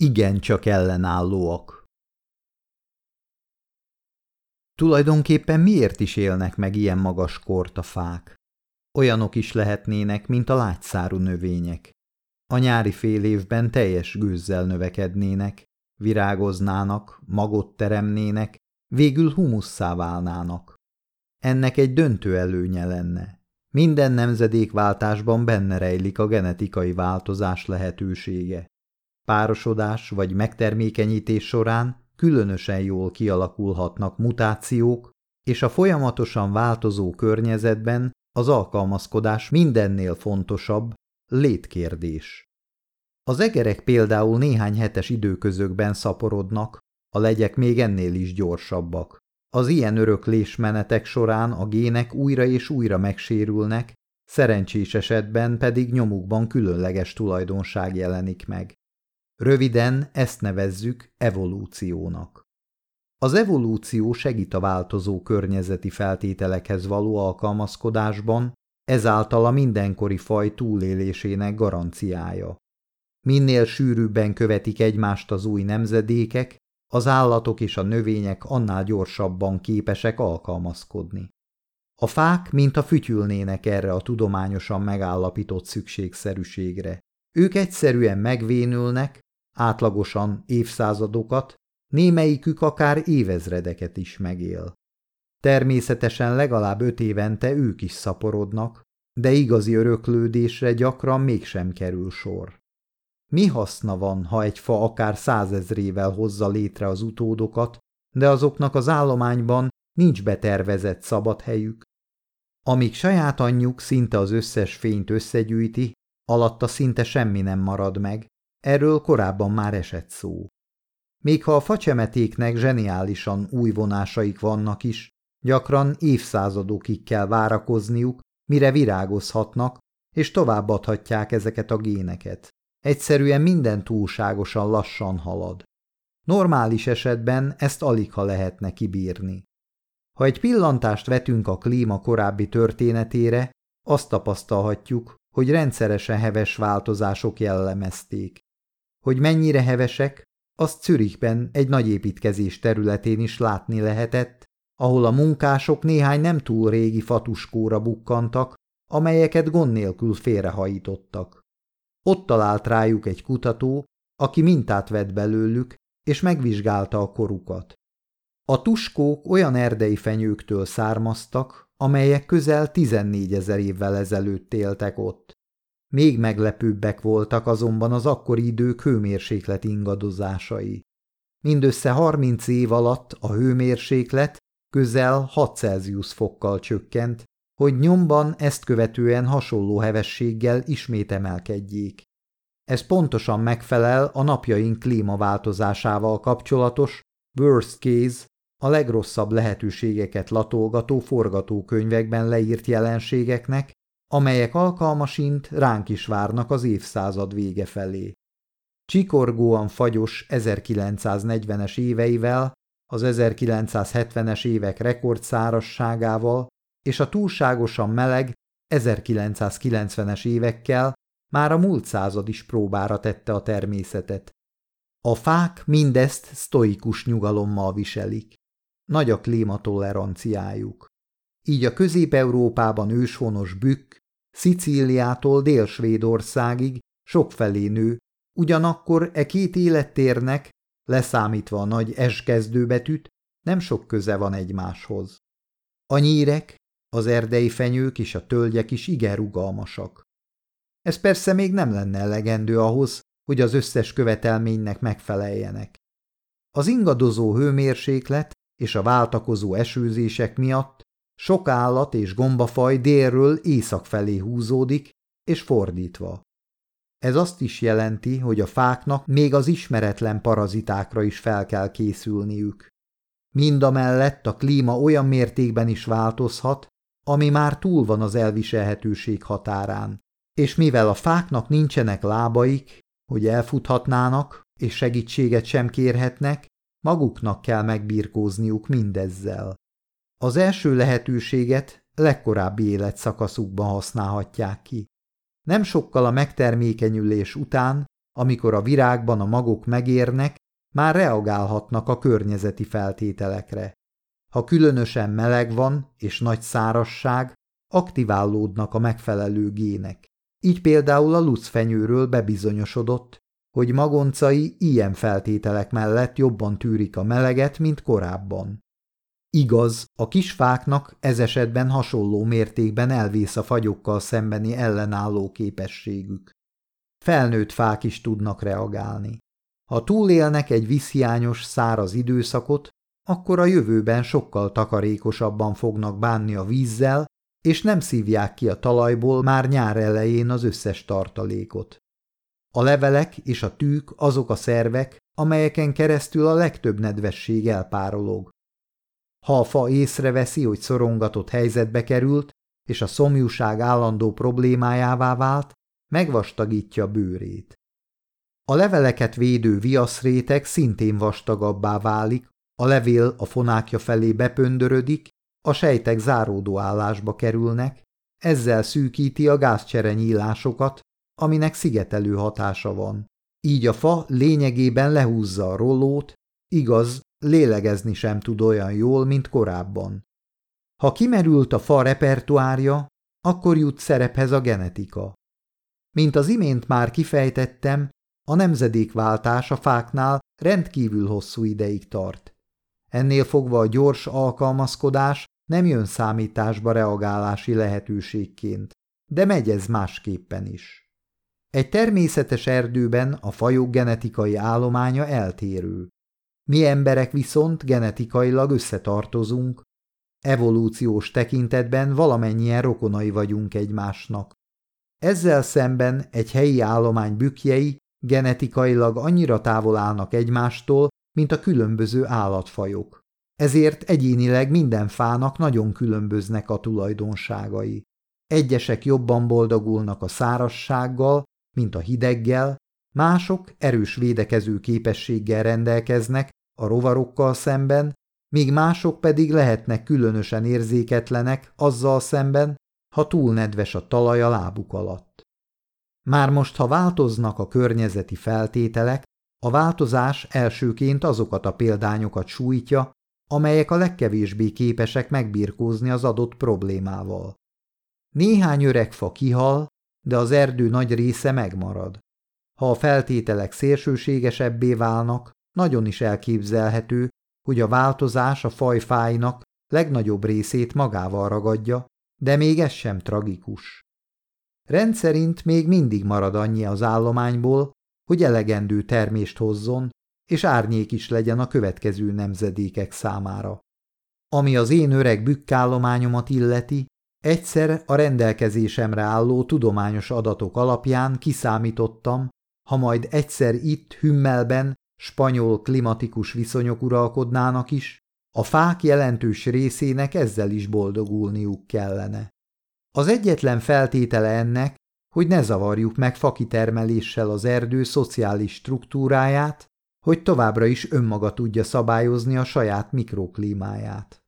igencsak ellenállóak. Tulajdonképpen miért is élnek meg ilyen magas kort a fák? Olyanok is lehetnének, mint a lágyszárú növények. A nyári fél évben teljes gőzzel növekednének, virágoznának, magot teremnének, végül humusszá válnának. Ennek egy döntő előnye lenne. Minden nemzedékváltásban benne rejlik a genetikai változás lehetősége. Párosodás vagy megtermékenyítés során különösen jól kialakulhatnak mutációk, és a folyamatosan változó környezetben az alkalmazkodás mindennél fontosabb létkérdés. Az egerek például néhány hetes időközökben szaporodnak, a legyek még ennél is gyorsabbak. Az ilyen öröklésmenetek során a gének újra és újra megsérülnek, szerencsés esetben pedig nyomukban különleges tulajdonság jelenik meg. Röviden ezt nevezzük evolúciónak. Az evolúció segít a változó környezeti feltételekhez való alkalmazkodásban, ezáltal a mindenkori faj túlélésének garanciája. Minél sűrűbben követik egymást az új nemzedékek, az állatok és a növények annál gyorsabban képesek alkalmazkodni. A fák, mint a fütyülnének erre a tudományosan megállapított szükségszerűségre. Ők egyszerűen megvénülnek, átlagosan évszázadokat, némelyikük akár évezredeket is megél. Természetesen legalább öt évente ők is szaporodnak, de igazi öröklődésre gyakran mégsem kerül sor. Mi haszna van, ha egy fa akár százezrével hozza létre az utódokat, de azoknak az állományban nincs betervezett szabad helyük? Amíg saját anyjuk szinte az összes fényt összegyűjti, alatta szinte semmi nem marad meg, erről korábban már esett szó. Még ha a facsemetéknek zseniálisan új vonásaik vannak is, gyakran évszázadokig kell várakozniuk, mire virágozhatnak, és továbbadhatják ezeket a géneket. Egyszerűen minden túlságosan lassan halad. Normális esetben ezt alig ha lehetne kibírni. Ha egy pillantást vetünk a klíma korábbi történetére, azt tapasztalhatjuk, hogy rendszeresen heves változások jellemezték. Hogy mennyire hevesek, azt Zürichben egy nagy építkezés területén is látni lehetett, ahol a munkások néhány nem túl régi fatuskóra bukkantak, amelyeket gond nélkül félrehajítottak. Ott talált rájuk egy kutató, aki mintát vett belőlük, és megvizsgálta a korukat. A tuskók olyan erdei fenyőktől származtak, amelyek közel 14 ezer évvel ezelőtt éltek ott. Még meglepőbbek voltak azonban az akkori idők hőmérséklet ingadozásai. Mindössze 30 év alatt a hőmérséklet közel 6 Celsius fokkal csökkent, hogy nyomban ezt követően hasonló hevességgel ismét emelkedjék. Ez pontosan megfelel a napjaink klímaváltozásával kapcsolatos worst case, a legrosszabb lehetőségeket latolgató forgatókönyvekben leírt jelenségeknek, amelyek alkalmasint ránk is várnak az évszázad vége felé. Csikorgóan fagyos 1940-es éveivel, az 1970-es évek rekordszárasságával és a túlságosan meleg 1990-es évekkel már a múlt század is próbára tette a természetet. A fák mindezt sztoikus nyugalommal viselik. Nagy a klímatoleranciájuk. Így a Közép-Európában őshonos bükk Szicíliától Dél-Svédországig sokfelé nő, ugyanakkor e két élettérnek, leszámítva a nagy eskezdőbetűt, nem sok köze van egymáshoz. A nyírek, az erdei fenyők és a tölgyek is igen rugalmasak. Ez persze még nem lenne elegendő ahhoz, hogy az összes követelménynek megfeleljenek. Az ingadozó hőmérséklet és a váltakozó esőzések miatt sok állat és gombafaj délről észak felé húzódik, és fordítva. Ez azt is jelenti, hogy a fáknak még az ismeretlen parazitákra is fel kell készülniük. Mindamellett a klíma olyan mértékben is változhat, ami már túl van az elviselhetőség határán, és mivel a fáknak nincsenek lábaik, hogy elfuthatnának, és segítséget sem kérhetnek, maguknak kell megbirkózniuk mindezzel. Az első lehetőséget legkorábbi életszakaszukban használhatják ki. Nem sokkal a megtermékenyülés után amikor a virágban a magok megérnek, már reagálhatnak a környezeti feltételekre. Ha különösen meleg van és nagy szárasság, aktiválódnak a megfelelő gének. Így például a lucfenyőről bebizonyosodott, hogy magoncai ilyen feltételek mellett jobban tűrik a meleget, mint korábban. Igaz, a kis fáknak ez esetben hasonló mértékben elvész a fagyokkal szembeni ellenálló képességük. Felnőtt fák is tudnak reagálni. Ha túlélnek egy viszhiányos, száraz időszakot, akkor a jövőben sokkal takarékosabban fognak bánni a vízzel, és nem szívják ki a talajból már nyár elején az összes tartalékot. A levelek és a tűk azok a szervek, amelyeken keresztül a legtöbb nedvesség elpárolog. Ha a fa észreveszi, hogy szorongatott helyzetbe került, és a szomjúság állandó problémájává vált, megvastagítja bőrét. A leveleket védő viaszréteg szintén vastagabbá válik, a levél a fonákja felé bepöndörödik, a sejtek záródó állásba kerülnek, ezzel szűkíti a gázcsere nyílásokat, aminek szigetelő hatása van. Így a fa lényegében lehúzza a rollót, igaz, lélegezni sem tud olyan jól, mint korábban. Ha kimerült a fa repertoárja, akkor jut szerephez a genetika. Mint az imént már kifejtettem, a nemzedékváltás a fáknál rendkívül hosszú ideig tart. Ennél fogva a gyors alkalmazkodás nem jön számításba reagálási lehetőségként, de megy ez másképpen is. Egy természetes erdőben a fajok genetikai állománya eltérő. Mi emberek viszont genetikailag összetartozunk, evolúciós tekintetben valamennyien rokonai vagyunk egymásnak. Ezzel szemben egy helyi állomány bükjei genetikailag annyira távol állnak egymástól, mint a különböző állatfajok. Ezért egyénileg minden fának nagyon különböznek a tulajdonságai. Egyesek jobban boldogulnak a szárassággal, mint a hideggel, mások erős védekező képességgel rendelkeznek a rovarokkal szemben, míg mások pedig lehetnek különösen érzéketlenek azzal szemben, ha túl nedves a talaj a lábuk alatt. Már most, ha változnak a környezeti feltételek, a változás elsőként azokat a példányokat sújtja, amelyek a legkevésbé képesek megbirkózni az adott problémával. Néhány öreg fa kihal, de az erdő nagy része megmarad. Ha a feltételek szélsőségesebbé válnak, nagyon is elképzelhető, hogy a változás a fajfájnak legnagyobb részét magával ragadja, de még ez sem tragikus. Rendszerint még mindig marad annyi az állományból, hogy elegendő termést hozzon, és árnyék is legyen a következő nemzedékek számára. Ami az én öreg bükkállományomat illeti, egyszer a rendelkezésemre álló tudományos adatok alapján kiszámítottam, ha majd egyszer itt Hümmelben spanyol klimatikus viszonyok uralkodnának is, a fák jelentős részének ezzel is boldogulniuk kellene. Az egyetlen feltétele ennek, hogy ne zavarjuk meg fakitermeléssel az erdő szociális struktúráját, hogy továbbra is önmaga tudja szabályozni a saját mikroklímáját.